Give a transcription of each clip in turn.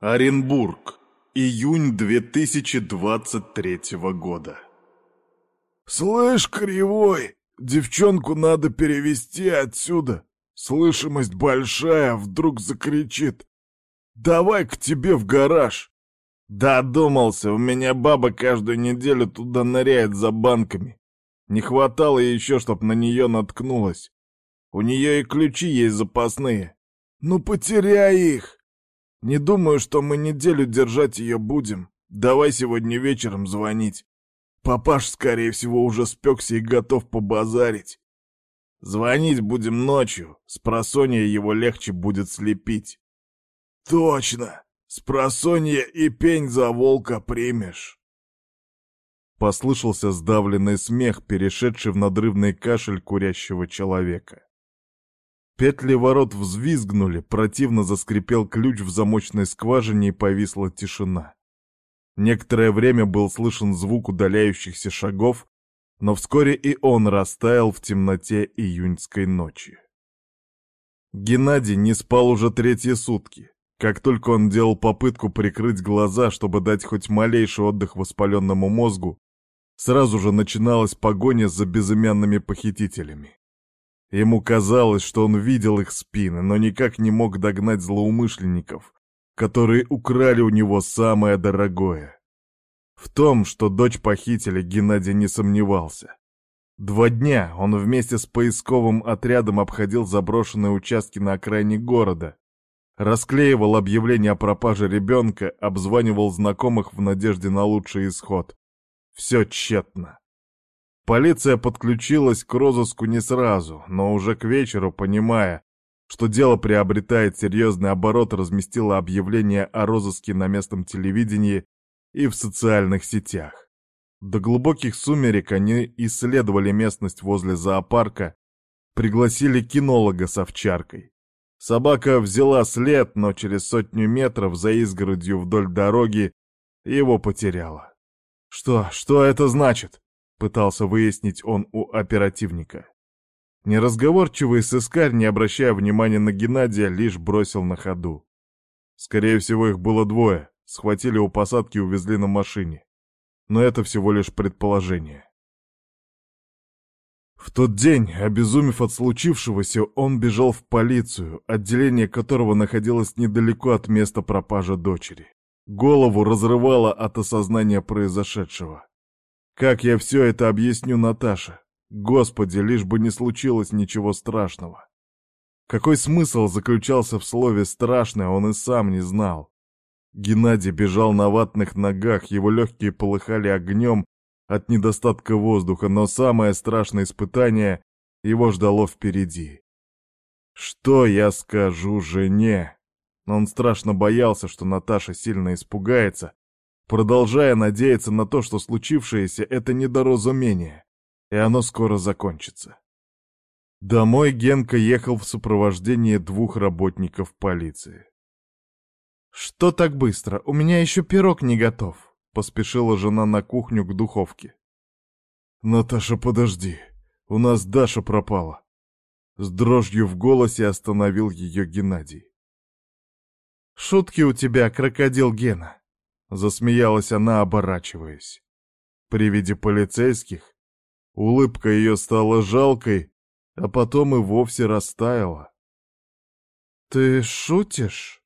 Оренбург. Июнь 2023 года. «Слышь, Кривой, девчонку надо перевести отсюда. Слышимость большая, вдруг закричит. Давай к тебе в гараж». Додумался, у меня баба каждую неделю туда ныряет за банками. Не хватало еще, чтоб на нее наткнулась. У нее и ключи есть запасные. Ну потеряй их. Не думаю, что мы неделю держать ее будем. Давай сегодня вечером звонить. Папаш, скорее всего, уже спекся и готов побазарить. Звонить будем ночью, с просонья его легче будет слепить. Точно, с просонья и пень за волка примешь. Послышался сдавленный смех, перешедший в надрывный кашель курящего человека. Петли ворот взвизгнули, противно заскрипел ключ в замочной скважине и повисла тишина. Некоторое время был слышен звук удаляющихся шагов, но вскоре и он растаял в темноте июньской ночи. Геннадий не спал уже третьи сутки. Как только он делал попытку прикрыть глаза, чтобы дать хоть малейший отдых воспаленному мозгу, сразу же начиналась погоня за безымянными похитителями. Ему казалось, что он видел их спины, но никак не мог догнать злоумышленников, которые украли у него самое дорогое. В том, что дочь похитили, Геннадий не сомневался. Два дня он вместе с поисковым отрядом обходил заброшенные участки на окраине города, расклеивал объявления о пропаже ребенка, обзванивал знакомых в надежде на лучший исход. Все тщетно. Полиция подключилась к розыску не сразу, но уже к вечеру, понимая, что дело приобретает серьезный оборот, разместила объявление о розыске на местном телевидении и в социальных сетях. До глубоких сумерек они исследовали местность возле зоопарка, пригласили кинолога с овчаркой. Собака взяла след, но через сотню метров за изгородью вдоль дороги его потеряла. «Что, что это значит?» Пытался выяснить он у оперативника. Неразговорчивый сыскарь, не обращая внимания на Геннадия, лишь бросил на ходу. Скорее всего, их было двое. Схватили у посадки и увезли на машине. Но это всего лишь предположение. В тот день, обезумев от случившегося, он бежал в полицию, отделение которого находилось недалеко от места пропажи дочери. Голову разрывало от осознания произошедшего. Как я все это объясню Наташе? Господи, лишь бы не случилось ничего страшного. Какой смысл заключался в слове «страшное», он и сам не знал. Геннадий бежал на ватных ногах, его легкие полыхали огнем от недостатка воздуха, но самое страшное испытание его ждало впереди. Что я скажу жене? Он страшно боялся, что Наташа сильно испугается, продолжая надеяться на то, что случившееся — это недоразумение, и оно скоро закончится. Домой Генка ехал в сопровождении двух работников полиции. «Что так быстро? У меня еще пирог не готов», — поспешила жена на кухню к духовке. «Наташа, подожди, у нас Даша пропала». С дрожью в голосе остановил ее Геннадий. «Шутки у тебя, крокодил Гена. Засмеялась она, оборачиваясь. При виде полицейских улыбка ее стала жалкой, а потом и вовсе растаяла. «Ты шутишь?»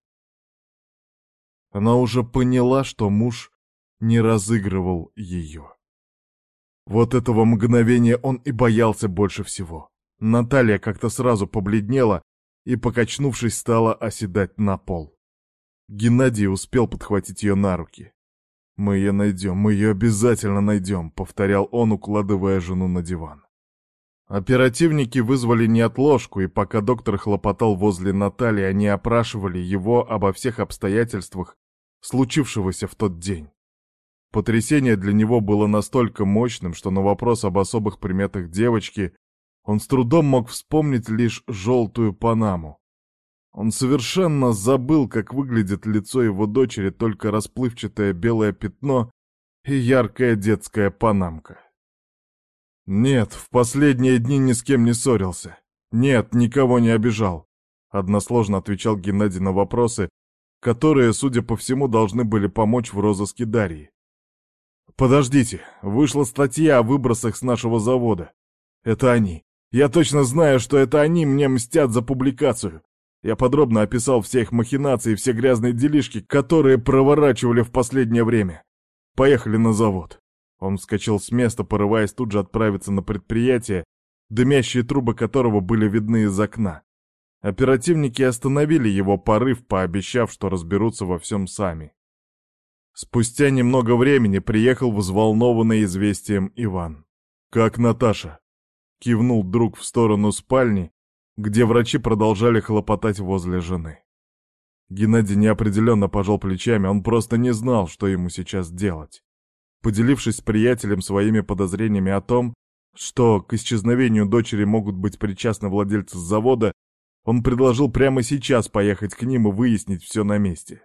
Она уже поняла, что муж не разыгрывал ее. Вот этого мгновения он и боялся больше всего. Наталья как-то сразу побледнела и, покачнувшись, стала оседать на пол. Геннадий успел подхватить ее на руки. «Мы ее найдем, мы ее обязательно найдем», — повторял он, укладывая жену на диван. Оперативники вызвали неотложку, и пока доктор хлопотал возле Натальи, они опрашивали его обо всех обстоятельствах случившегося в тот день. Потрясение для него было настолько мощным, что на вопрос об особых приметах девочки он с трудом мог вспомнить лишь желтую панаму. Он совершенно забыл, как выглядит лицо его дочери, только расплывчатое белое пятно и яркая детская панамка. Нет, в последние дни ни с кем не ссорился. Нет, никого не обижал. Односложно отвечал Геннадий на вопросы, которые, судя по всему, должны были помочь в розыске Дарьи. Подождите, вышла статья о выбросах с нашего завода. Это они. Я точно знаю, что это они мне мстят за публикацию. Я подробно описал все их махинации и все грязные делишки, которые проворачивали в последнее время. Поехали на завод. Он вскочил с места, порываясь тут же отправиться на предприятие, дымящие трубы которого были видны из окна. Оперативники остановили его порыв, пообещав, что разберутся во всем сами. Спустя немного времени приехал взволнованный известием Иван. «Как Наташа?» — кивнул друг в сторону спальни, где врачи продолжали хлопотать возле жены. Геннадий неопределенно пожал плечами, он просто не знал, что ему сейчас делать. Поделившись с приятелем своими подозрениями о том, что к исчезновению дочери могут быть причастны владельцы завода, он предложил прямо сейчас поехать к ним и выяснить все на месте.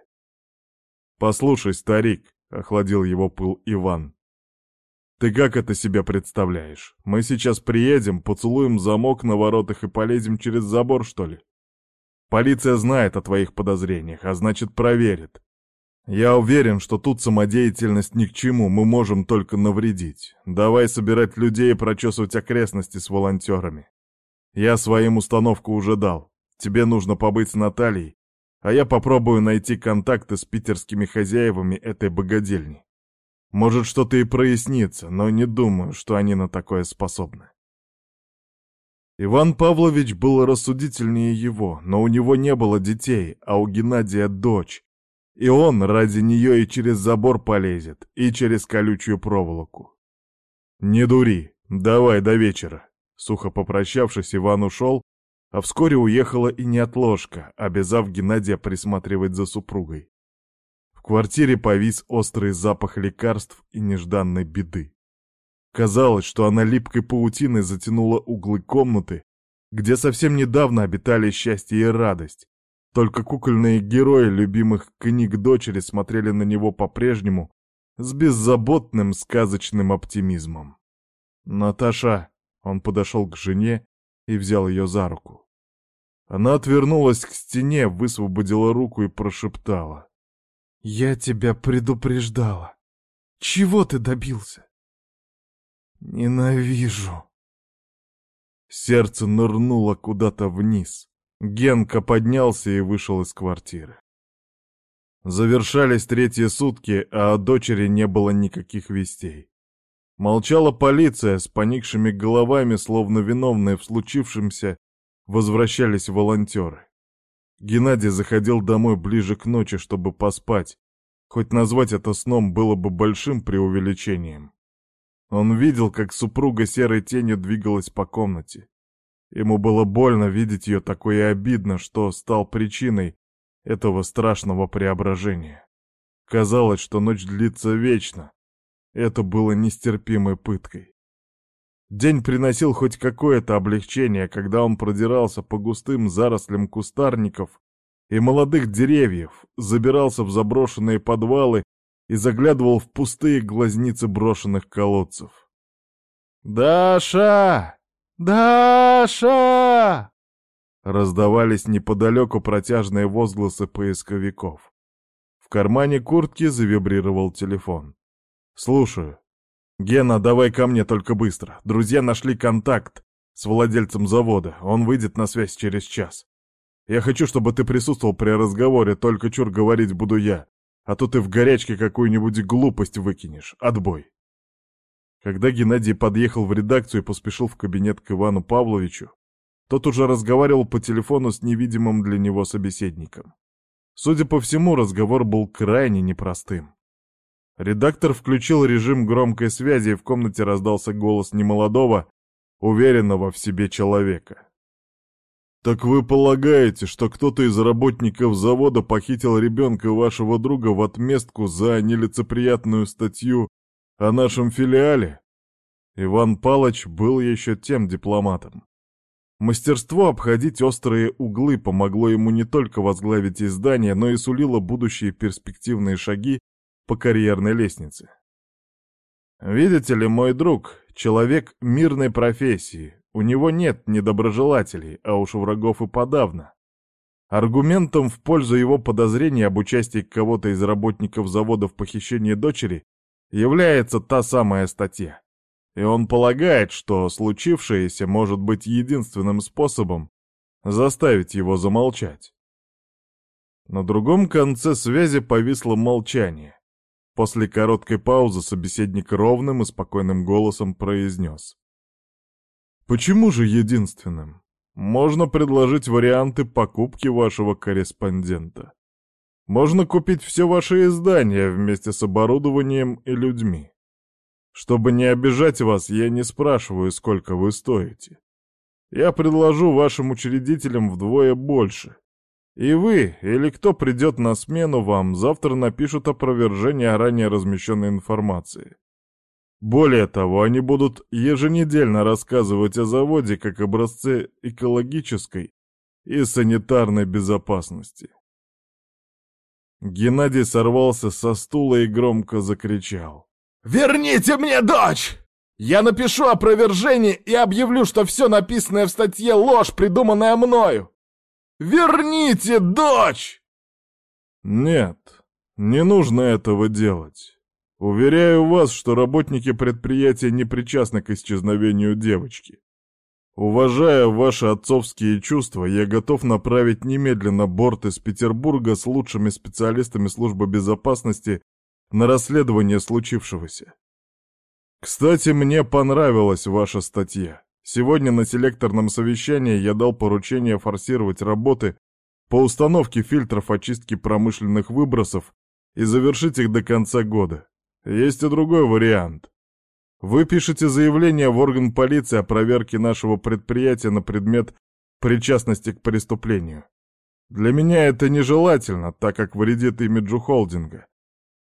«Послушай, старик», — охладил его пыл Иван, — «ты как это себе представляешь? Мы сейчас приедем, поцелуем замок на воротах и полезем через забор, что ли? Полиция знает о твоих подозрениях, а значит проверит. Я уверен, что тут самодеятельность ни к чему, мы можем только навредить. Давай собирать людей и прочесывать окрестности с волонтерами. Я своим установку уже дал. Тебе нужно побыть с Натальей, а я попробую найти контакты с питерскими хозяевами этой богадельни. Может, что-то и прояснится, но не думаю, что они на такое способны. Иван Павлович был рассудительнее его, но у него не было детей, а у Геннадия дочь. И он ради нее и через забор полезет, и через колючую проволоку. «Не дури, давай до вечера». Сухо попрощавшись, Иван ушел, а вскоре уехала и неотложка, обязав Геннадия присматривать за супругой. Квартире повис острый запах лекарств и нежданной беды. Казалось, что она липкой паутиной затянула углы комнаты, где совсем недавно обитали счастье и радость. Только кукольные герои любимых книг дочери смотрели на него по-прежнему с беззаботным сказочным оптимизмом. «Наташа!» — он подошел к жене и взял ее за руку. Она отвернулась к стене, высвободила руку и прошептала. «Я тебя предупреждала. Чего ты добился?» «Ненавижу». Сердце нырнуло куда-то вниз. Генка поднялся и вышел из квартиры. Завершались третьи сутки, а о дочери не было никаких вестей. Молчала полиция с поникшими головами, словно виновные в случившемся, возвращались волонтеры. Геннадий заходил домой ближе к ночи, чтобы поспать, хоть назвать это сном было бы большим преувеличением. Он видел, как супруга серой тенью двигалась по комнате. Ему было больно видеть ее такой и обидно, что стал причиной этого страшного преображения. Казалось, что ночь длится вечно. Это было нестерпимой пыткой. День приносил хоть какое-то облегчение, когда он продирался по густым зарослям кустарников и молодых деревьев, забирался в заброшенные подвалы и заглядывал в пустые глазницы брошенных колодцев. «Даша! Даша!» Раздавались неподалеку протяжные возгласы поисковиков. В кармане куртки завибрировал телефон. «Слушаю. Гена, давай ко мне только быстро. Друзья нашли контакт с владельцем завода. Он выйдет на связь через час. Я хочу, чтобы ты присутствовал при разговоре, только чур говорить буду я а то ты в горячке какую-нибудь глупость выкинешь. Отбой. Когда Геннадий подъехал в редакцию и поспешил в кабинет к Ивану Павловичу, тот уже разговаривал по телефону с невидимым для него собеседником. Судя по всему, разговор был крайне непростым. Редактор включил режим громкой связи, и в комнате раздался голос немолодого, уверенного в себе человека. «Так вы полагаете, что кто-то из работников завода похитил ребенка вашего друга в отместку за нелицеприятную статью о нашем филиале?» Иван Палыч был еще тем дипломатом. Мастерство обходить острые углы помогло ему не только возглавить издание, но и сулило будущие перспективные шаги по карьерной лестнице. «Видите ли, мой друг, человек мирной профессии, у него нет недоброжелателей, а уж врагов и подавно. Аргументом в пользу его подозрений об участии кого-то из работников завода в похищении дочери является та самая статья. И он полагает, что случившееся может быть единственным способом заставить его замолчать. На другом конце связи повисло молчание. После короткой паузы собеседник ровным и спокойным голосом произнес. «Почему же единственным? Можно предложить варианты покупки вашего корреспондента. Можно купить все ваши издания вместе с оборудованием и людьми. Чтобы не обижать вас, я не спрашиваю, сколько вы стоите. Я предложу вашим учредителям вдвое больше. И вы, или кто придет на смену вам, завтра напишут опровержение ранее размещенной информации. Более того, они будут еженедельно рассказывать о заводе как образце экологической и санитарной безопасности. Геннадий сорвался со стула и громко закричал. «Верните мне дочь! Я напишу опровержение и объявлю, что все написанное в статье ложь, придуманная мною! Верните дочь!» «Нет, не нужно этого делать. Уверяю вас, что работники предприятия не причастны к исчезновению девочки. Уважая ваши отцовские чувства, я готов направить немедленно борт из Петербурга с лучшими специалистами службы безопасности на расследование случившегося. Кстати, мне понравилась ваша статья. Сегодня на селекторном совещании я дал поручение форсировать работы по установке фильтров очистки промышленных выбросов и завершить их до конца года. Есть и другой вариант. Вы пишете заявление в орган полиции о проверке нашего предприятия на предмет причастности к преступлению. Для меня это нежелательно, так как вредит имиджу холдинга.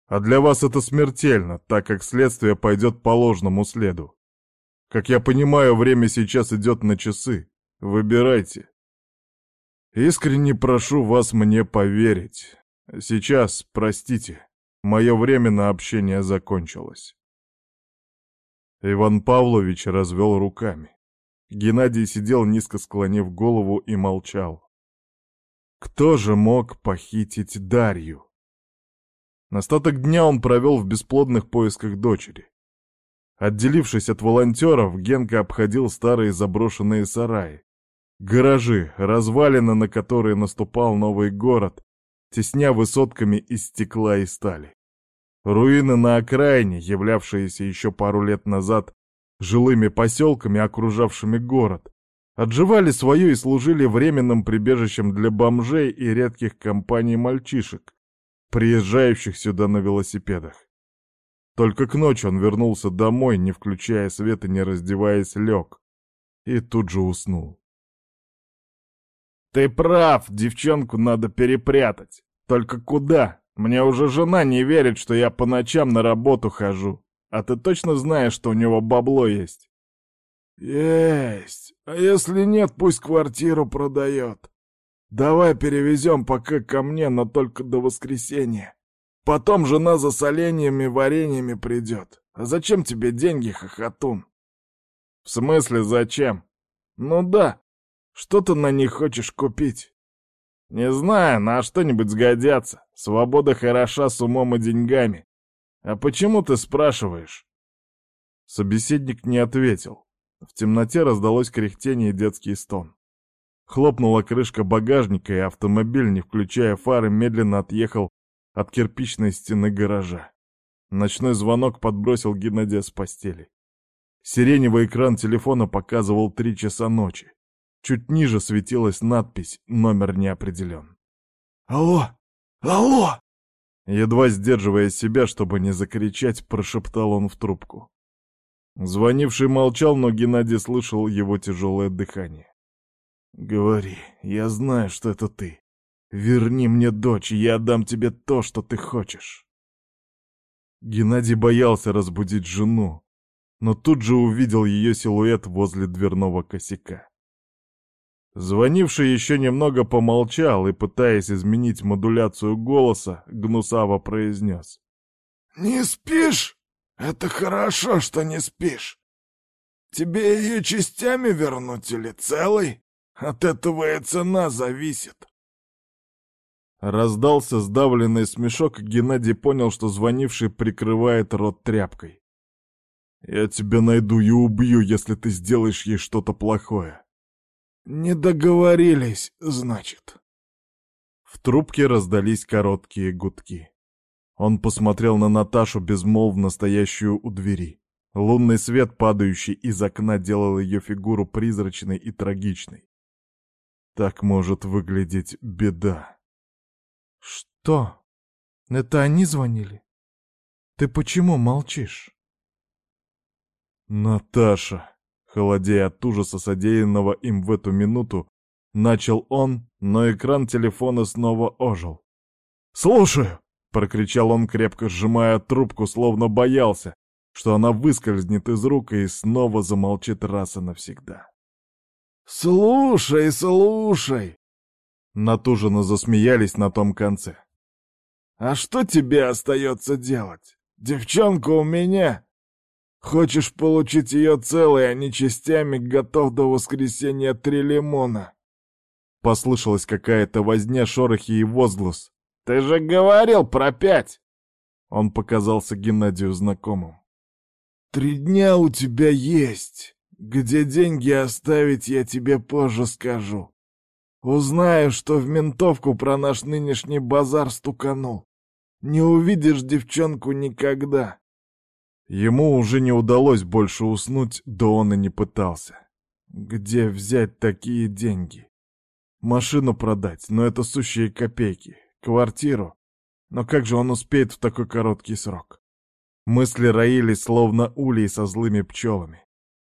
А для вас это смертельно, так как следствие пойдет по ложному следу. Как я понимаю, время сейчас идет на часы. Выбирайте. Искренне прошу вас мне поверить. Сейчас, простите, мое время на общение закончилось. Иван Павлович развел руками. Геннадий сидел низко склонив голову и молчал. Кто же мог похитить Дарью? Остаток дня он провел в бесплодных поисках дочери. Отделившись от волонтеров, Генка обходил старые заброшенные сараи. Гаражи, развалины, на которые наступал новый город, тесня высотками из стекла и стали. Руины на окраине, являвшиеся еще пару лет назад жилыми поселками, окружавшими город, отживали свое и служили временным прибежищем для бомжей и редких компаний мальчишек, приезжающих сюда на велосипедах. Только к ночи он вернулся домой, не включая свет и не раздеваясь, лег. И тут же уснул. «Ты прав, девчонку надо перепрятать. Только куда?» Мне уже жена не верит, что я по ночам на работу хожу. А ты точно знаешь, что у него бабло есть?» «Есть. А если нет, пусть квартиру продает. Давай перевезем пока ко мне, но только до воскресенья. Потом жена за соленьями вареньями придет. А зачем тебе деньги, хохотун?» «В смысле зачем?» «Ну да. Что ты на них хочешь купить?» «Не знаю, на что-нибудь сгодятся. Свобода хороша с умом и деньгами. А почему ты спрашиваешь?» Собеседник не ответил. В темноте раздалось кряхтение и детский стон. Хлопнула крышка багажника, и автомобиль, не включая фары, медленно отъехал от кирпичной стены гаража. Ночной звонок подбросил Геннадия с постели. Сиреневый экран телефона показывал три часа ночи. Чуть ниже светилась надпись «Номер не определен». «Алло! Алло!» Едва сдерживая себя, чтобы не закричать, прошептал он в трубку. Звонивший молчал, но Геннадий слышал его тяжелое дыхание. «Говори, я знаю, что это ты. Верни мне дочь, и я отдам тебе то, что ты хочешь». Геннадий боялся разбудить жену, но тут же увидел ее силуэт возле дверного косяка. Звонивший еще немного помолчал и, пытаясь изменить модуляцию голоса, гнусаво произнес. «Не спишь? Это хорошо, что не спишь. Тебе ее частями вернуть или целой? От этого и цена зависит. Раздался сдавленный смешок, и Геннадий понял, что звонивший прикрывает рот тряпкой. «Я тебя найду и убью, если ты сделаешь ей что-то плохое». «Не договорились, значит». В трубке раздались короткие гудки. Он посмотрел на Наташу, безмолвно стоящую у двери. Лунный свет, падающий из окна, делал ее фигуру призрачной и трагичной. Так может выглядеть беда. «Что? Это они звонили? Ты почему молчишь?» «Наташа!» Холодея от ужаса содеянного им в эту минуту, начал он, но экран телефона снова ожил. «Слушаю!» — прокричал он, крепко сжимая трубку, словно боялся, что она выскользнет из рук и снова замолчит раз и навсегда. «Слушай, слушай!» Натуженно засмеялись на том конце. «А что тебе остается делать? Девчонка у меня. Хочешь получить ее целой, а не частями, готов до воскресенья три лимона». Послышалась какая-то возня, шорохи и возглас. «Ты же говорил про пять!» Он показался Геннадию знакомым. «Три дня у тебя есть. Где деньги оставить, я тебе позже скажу. Узнаю, что в ментовку про наш нынешний базар стуканул. Не увидишь девчонку никогда». Ему уже не удалось больше уснуть, да он и не пытался. Где взять такие деньги? Машину продать, но это сущие копейки. Квартиру. Но как же он успеет в такой короткий срок? Мысли роились, словно улей со злыми пчелами.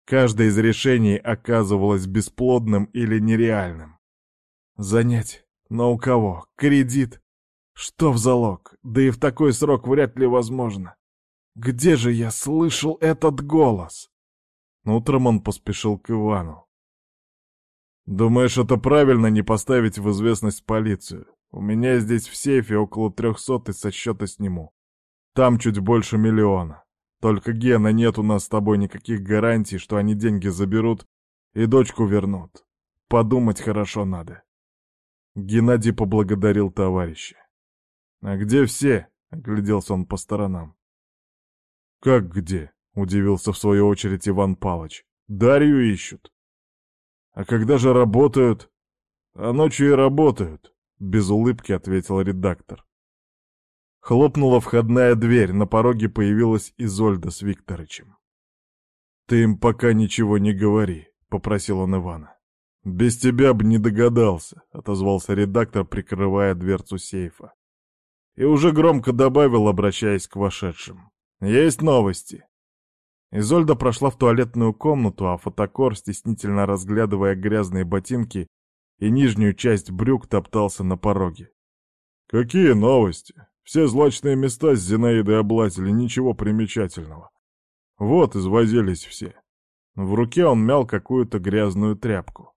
Каждое из решений оказывалось бесплодным или нереальным. Занять? Но у кого? Кредит? Что в залог? Да и в такой срок вряд ли возможно. Где же я слышал этот голос? Утром он поспешил к Ивану. «Думаешь, это правильно не поставить в известность полицию? У меня здесь в сейфе около трехсот и со счета сниму. Там чуть больше миллиона. Только, Гена, нет у нас с тобой никаких гарантий, что они деньги заберут и дочку вернут. Подумать хорошо надо. Геннадий поблагодарил товарища. «А где все?» — огляделся он по сторонам. «Как где?» — удивился в свою очередь Иван Палыч. «Дарью ищут». «А когда же работают?» «А ночью и работают», — без улыбки ответил редактор. Хлопнула входная дверь, на пороге появилась Изольда с Викторычем. «Ты им пока ничего не говори», — попросил он Ивана. «Без тебя бы не догадался», — отозвался редактор, прикрывая дверцу сейфа. И уже громко добавил, обращаясь к вошедшим. «Есть новости». Изольда прошла в туалетную комнату, а фотокор, стеснительно разглядывая грязные ботинки и нижнюю часть брюк, топтался на пороге. «Какие новости?» Все злачные места с Зинаидой облазили, ничего примечательного. Вот извозились все. В руке он мял какую-то грязную тряпку.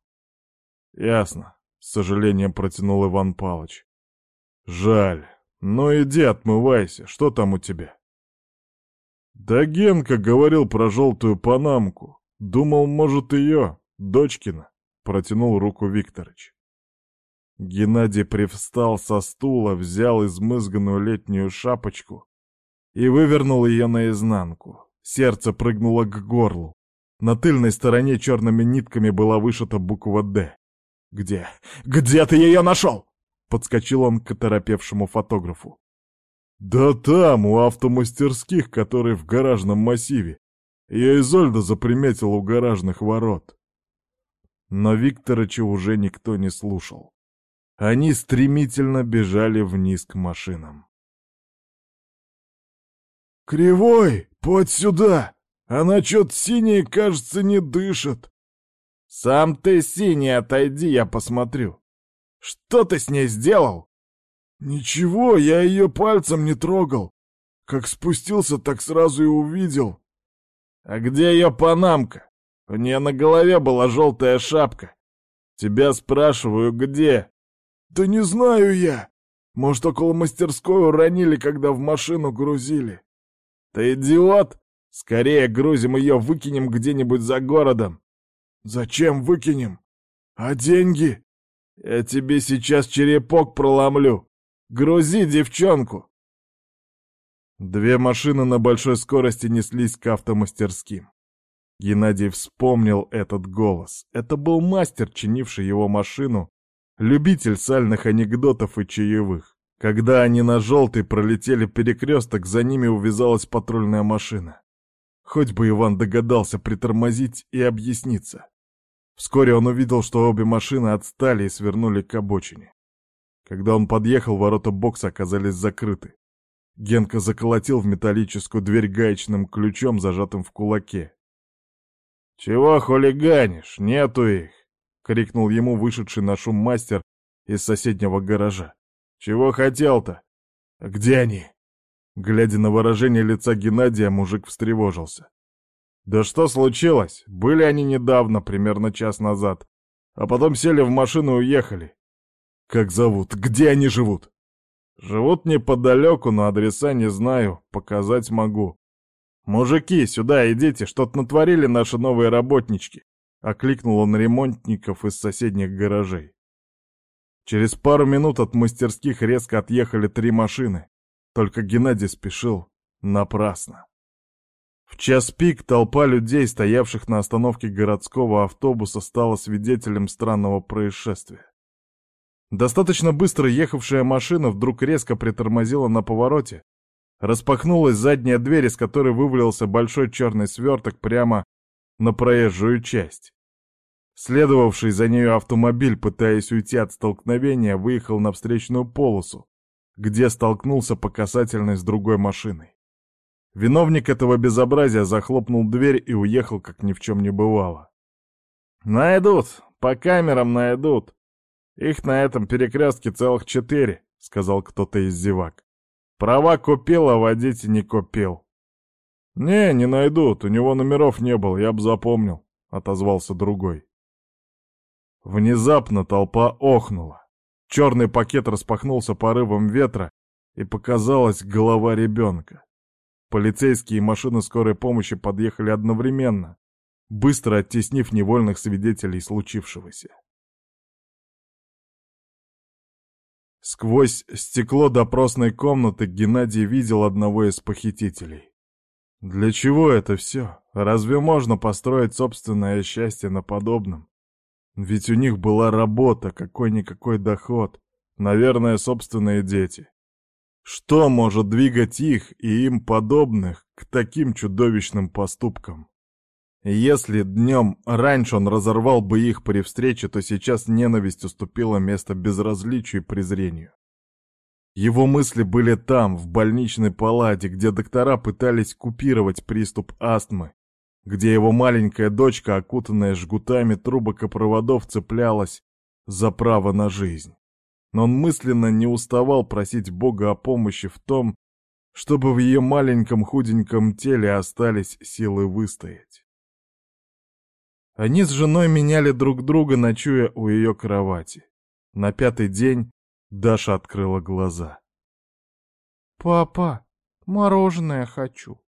«Ясно», — с сожалением протянул Иван Палыч. «Жаль. Ну иди отмывайся, что там у тебя?» «Да Генка говорил про желтую панамку. Думал, может, ее, дочкина», — протянул руку Викторыч. Геннадий привстал со стула, взял измызганную летнюю шапочку и вывернул ее наизнанку. Сердце прыгнуло к горлу. На тыльной стороне черными нитками была вышита буква «Д». «Где? Где ты ее нашел?» Подскочил он к оторопевшему фотографу. «Да там, у автомастерских, которые в гаражном массиве. Я Изольда заприметил у гаражных ворот». Но Викторыча уже никто не слушал. Они стремительно бежали вниз к машинам. «Кривой, подь сюда! Она чё-то синяя, кажется, не дышит!» «Сам ты синий, отойди, я посмотрю. Что ты с ней сделал?» «Ничего, я ее пальцем не трогал. Как спустился, так сразу и увидел». «А где ее панамка? У нее на голове была желтая шапка. Тебя спрашиваю, где?» «Да не знаю я. Может, около мастерской уронили, когда в машину грузили». «Ты идиот? Скорее грузим ее, выкинем где-нибудь за городом». «Зачем выкинем? А деньги?» «Я тебе сейчас черепок проломлю. Грузи девчонку!» Две машины на большой скорости неслись к автомастерским. Геннадий вспомнил этот голос. Это был мастер, чинивший его машину, любитель сальных анекдотов и чаевых. Когда они на желтый пролетели перекресток, за ними увязалась патрульная машина. Хоть бы Иван догадался притормозить и объясниться. Вскоре он увидел, что обе машины отстали и свернули к обочине. Когда он подъехал, ворота бокса оказались закрыты. Генка заколотил в металлическую дверь гаечным ключом, зажатым в кулаке. «Чего хулиганишь? Нету их!» — крикнул ему вышедший на шум мастер из соседнего гаража. «Чего хотел-то? Где они?» Глядя на выражение лица Геннадия, мужик встревожился. «Да что случилось? Были они недавно, примерно час назад. А потом сели в машину и уехали. Как зовут? Где они живут?» «Живут неподалеку, но адреса не знаю, показать могу. «Мужики, сюда идите, что-то натворили наши новые работнички!» — окликнул он ремонтников из соседних гаражей. Через пару минут от мастерских резко отъехали три машины. Только Геннадий спешил напрасно. В час пик толпа людей, стоявших на остановке городского автобуса, стала свидетелем странного происшествия. Достаточно быстро ехавшая машина вдруг резко притормозила на повороте, Распахнулась задняя дверь, из которой вывалился большой черный сверток прямо на проезжую часть. Следовавший за нею автомобиль, пытаясь уйти от столкновения, выехал на встречную полосу, где столкнулся по касательной с другой машиной. Виновник этого безобразия захлопнул дверь и уехал, как ни в чем не бывало. «Найдут, по камерам найдут. Их на этом перекрестке целых четыре», — сказал кто-то из зевак. Права купил, а водить не купил. «Не, не найдут, у него номеров не было, я бы запомнил», — отозвался другой. Внезапно толпа охнула. Черный пакет распахнулся порывом ветра, и показалась голова ребенка. Полицейские и машины скорой помощи подъехали одновременно, быстро оттеснив невольных свидетелей случившегося. Сквозь стекло допросной комнаты Геннадий видел одного из похитителей. Для чего это все? Разве можно построить собственное счастье на подобном? Ведь у них была работа, какой-никакой доход, наверное, собственные дети. Что может двигать их и им подобных к таким чудовищным поступкам? Если днем раньше он разорвал бы их при встрече, то сейчас ненависть уступила место безразличию и презрению. Его мысли были там, в больничной палате, где доктора пытались купировать приступ астмы, где его маленькая дочка, окутанная жгутами трубок и проводов, цеплялась за право на жизнь. Но он мысленно не уставал просить Бога о помощи в том, чтобы в ее маленьком худеньком теле остались силы выстоять. Они с женой меняли друг друга, ночуя у ее кровати. На пятый день Даша открыла глаза. «Папа, мороженое хочу».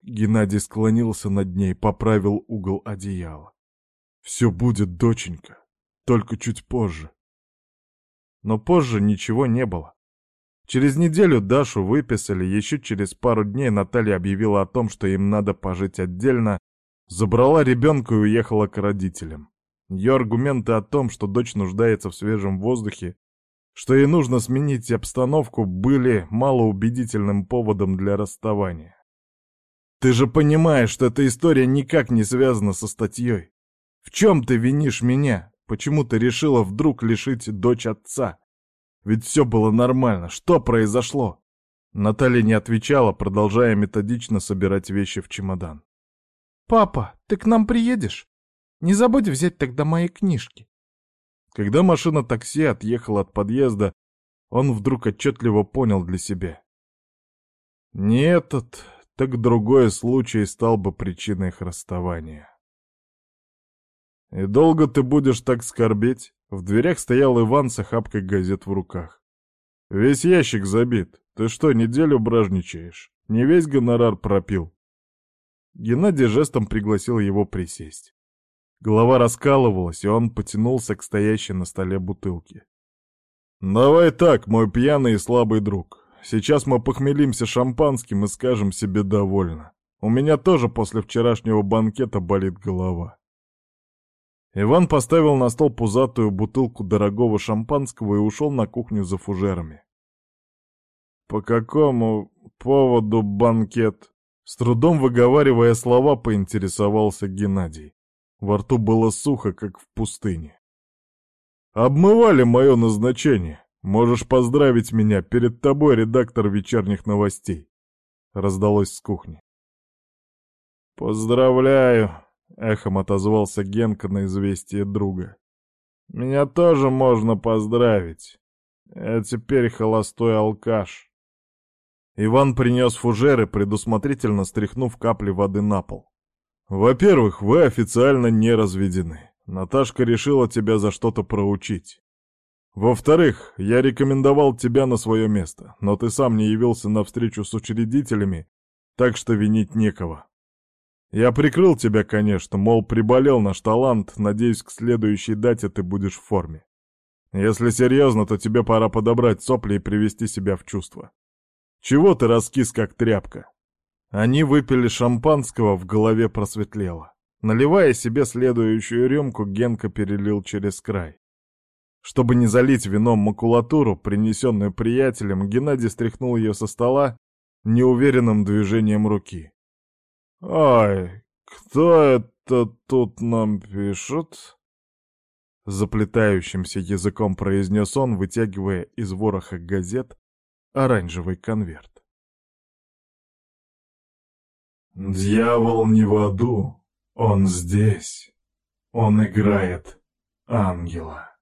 Геннадий склонился над ней, поправил угол одеяла. «Все будет, доченька, только чуть позже». Но позже ничего не было. Через неделю Дашу выписали, еще через пару дней Наталья объявила о том, что им надо пожить отдельно, Забрала ребенка и уехала к родителям. Ее аргументы о том, что дочь нуждается в свежем воздухе, что ей нужно сменить обстановку, были малоубедительным поводом для расставания. «Ты же понимаешь, что эта история никак не связана со статьей. В чем ты винишь меня? Почему ты решила вдруг лишить дочь отца? Ведь все было нормально. Что произошло?» Наталья не отвечала, продолжая методично собирать вещи в чемодан. «Папа, ты к нам приедешь? Не забудь взять тогда мои книжки». Когда машина такси отъехала от подъезда, он вдруг отчетливо понял для себя. Не этот, так другой случай стал бы причиной их расставания. «И долго ты будешь так скорбеть?» В дверях стоял Иван с охапкой газет в руках. «Весь ящик забит. Ты что, неделю бражничаешь? Не весь гонорар пропил?» Геннадий жестом пригласил его присесть. Голова раскалывалась, и он потянулся к стоящей на столе бутылке. «Давай так, мой пьяный и слабый друг. Сейчас мы похмелимся шампанским и скажем себе довольно. У меня тоже после вчерашнего банкета болит голова». Иван поставил на стол пузатую бутылку дорогого шампанского и ушел на кухню за фужерами. «По какому поводу банкет?» С трудом выговаривая слова, поинтересовался Геннадий. Во рту было сухо, как в пустыне. «Обмывали мое назначение. Можешь поздравить меня, перед тобой редактор вечерних новостей», — раздалось с кухни. «Поздравляю», — эхом отозвался Генка на известие друга. «Меня тоже можно поздравить. Я теперь холостой алкаш». Иван принес фужеры, предусмотрительно стряхнув капли воды на пол. «Во-первых, вы официально не разведены. Наташка решила тебя за что-то проучить. Во-вторых, я рекомендовал тебя на свое место, но ты сам не явился на встречу с учредителями, так что винить некого. Я прикрыл тебя, конечно, мол, приболел наш талант, надеюсь, к следующей дате ты будешь в форме. Если серьезно, то тебе пора подобрать сопли и привести себя в чувство. Чего ты раскис, как тряпка?» Они выпили шампанского, в голове просветлело. Наливая себе следующую рюмку, Генка перелил через край. Чтобы не залить вином макулатуру, принесенную приятелем, Геннадий стряхнул ее со стола неуверенным движением руки. «Ай, кто это тут нам пишет?» Заплетающимся языком произнес он, вытягивая из вороха газет оранжевый конверт. «Дьявол не в аду, он здесь, он играет ангела».